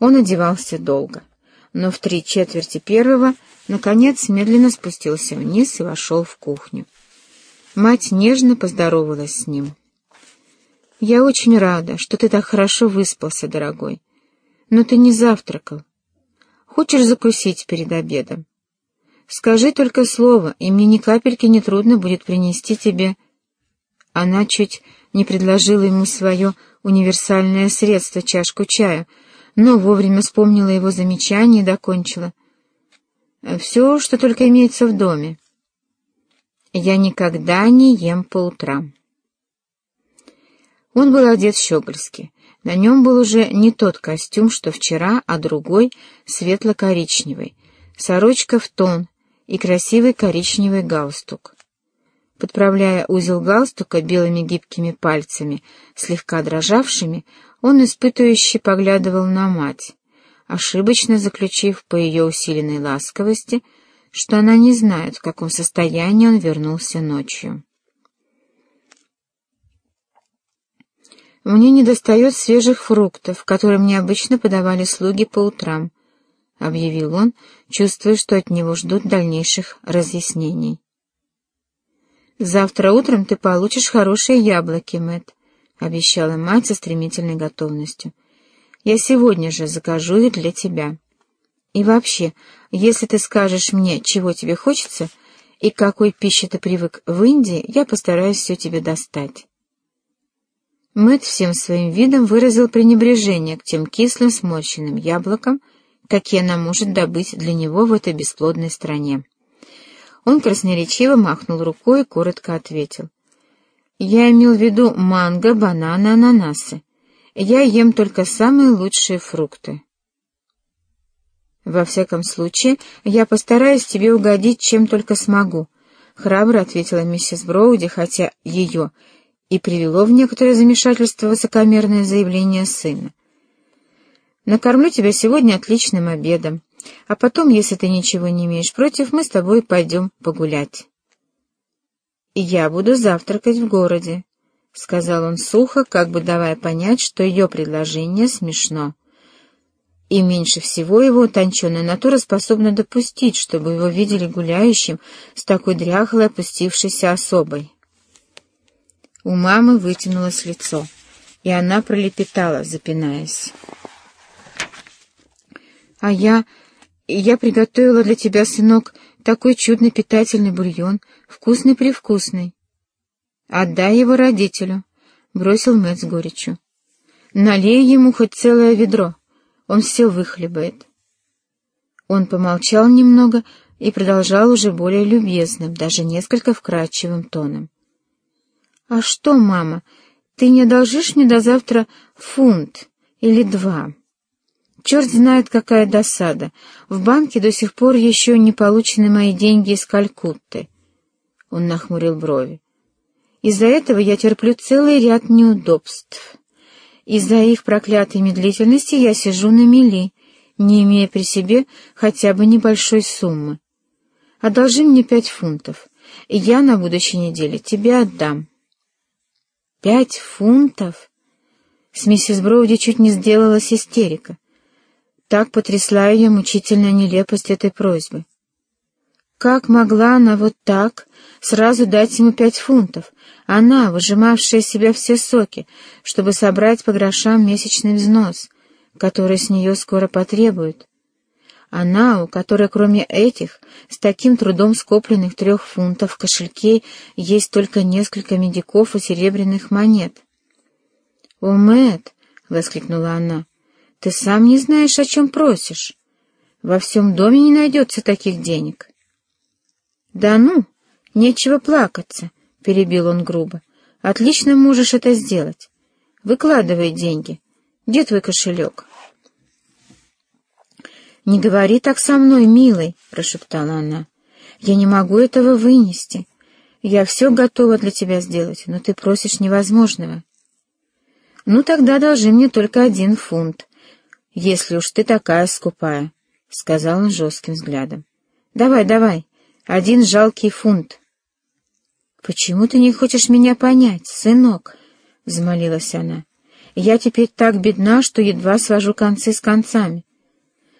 Он одевался долго, но в три четверти первого, наконец, медленно спустился вниз и вошел в кухню. Мать нежно поздоровалась с ним. «Я очень рада, что ты так хорошо выспался, дорогой. Но ты не завтракал. Хочешь закусить перед обедом? Скажи только слово, и мне ни капельки не трудно будет принести тебе...» Она чуть не предложила ему свое универсальное средство, чашку чая, но вовремя вспомнила его замечание и докончила. «Все, что только имеется в доме. Я никогда не ем по утрам». Он был одет щегольски. На нем был уже не тот костюм, что вчера, а другой, светло-коричневый, сорочка в тон и красивый коричневый галстук. Подправляя узел галстука белыми гибкими пальцами, слегка дрожавшими, он испытывающе поглядывал на мать, ошибочно заключив по ее усиленной ласковости, что она не знает, в каком состоянии он вернулся ночью. «Мне недостает свежих фруктов, которые мне обычно подавали слуги по утрам», — объявил он, чувствуя, что от него ждут дальнейших разъяснений. «Завтра утром ты получишь хорошие яблоки, Мэтт», — обещала мать со стремительной готовностью. «Я сегодня же закажу их для тебя. И вообще, если ты скажешь мне, чего тебе хочется и какой пище ты привык в Индии, я постараюсь все тебе достать». Мэтт всем своим видом выразил пренебрежение к тем кислым сморщенным яблокам, какие она может добыть для него в этой бесплодной стране. Он красноречиво махнул рукой и коротко ответил. «Я имел в виду манго, бананы, ананасы. Я ем только самые лучшие фрукты». «Во всяком случае, я постараюсь тебе угодить, чем только смогу», — храбро ответила миссис Броуди, хотя ее и привело в некоторое замешательство высокомерное заявление сына. «Накормлю тебя сегодня отличным обедом. А потом, если ты ничего не имеешь против, мы с тобой пойдем погулять. И я буду завтракать в городе, — сказал он сухо, как бы давая понять, что ее предложение смешно. И меньше всего его утонченная натура способна допустить, чтобы его видели гуляющим с такой дряхлой опустившейся особой. У мамы вытянулось лицо, и она пролепетала, запинаясь. — А я я приготовила для тебя, сынок, такой чудный питательный бульон, вкусный-привкусный. Отдай его родителю, — бросил Мэтт с горечью. Налей ему хоть целое ведро, он все выхлебает. Он помолчал немного и продолжал уже более любезным, даже несколько вкрадчивым тоном. — А что, мама, ты не одолжишь мне до завтра фунт или два? — Черт знает, какая досада. В банке до сих пор еще не получены мои деньги из Калькутты. Он нахмурил брови. Из-за этого я терплю целый ряд неудобств. Из-за их проклятой медлительности я сижу на мели, не имея при себе хотя бы небольшой суммы. Одолжи мне пять фунтов, и я на будущей неделе тебе отдам. Пять фунтов? С миссис Броуди чуть не сделалась истерика. Так потрясла ее мучительная нелепость этой просьбы. Как могла она вот так сразу дать ему пять фунтов, она, выжимавшая из себя все соки, чтобы собрать по грошам месячный взнос, который с нее скоро потребуют? Она, у которой кроме этих, с таким трудом скопленных трех фунтов в кошельке есть только несколько медиков и серебряных монет. «О, Мэтт!» — воскликнула она. Ты сам не знаешь, о чем просишь. Во всем доме не найдется таких денег. — Да ну, нечего плакаться, — перебил он грубо. — Отлично можешь это сделать. Выкладывай деньги. Где твой кошелек? — Не говори так со мной, милый, — прошептала она. — Я не могу этого вынести. Я все готова для тебя сделать, но ты просишь невозможного. — Ну, тогда должи мне только один фунт, если уж ты такая скупая, — сказал он жестким взглядом. — Давай, давай, один жалкий фунт. — Почему ты не хочешь меня понять, сынок? — взмолилась она. — Я теперь так бедна, что едва свожу концы с концами.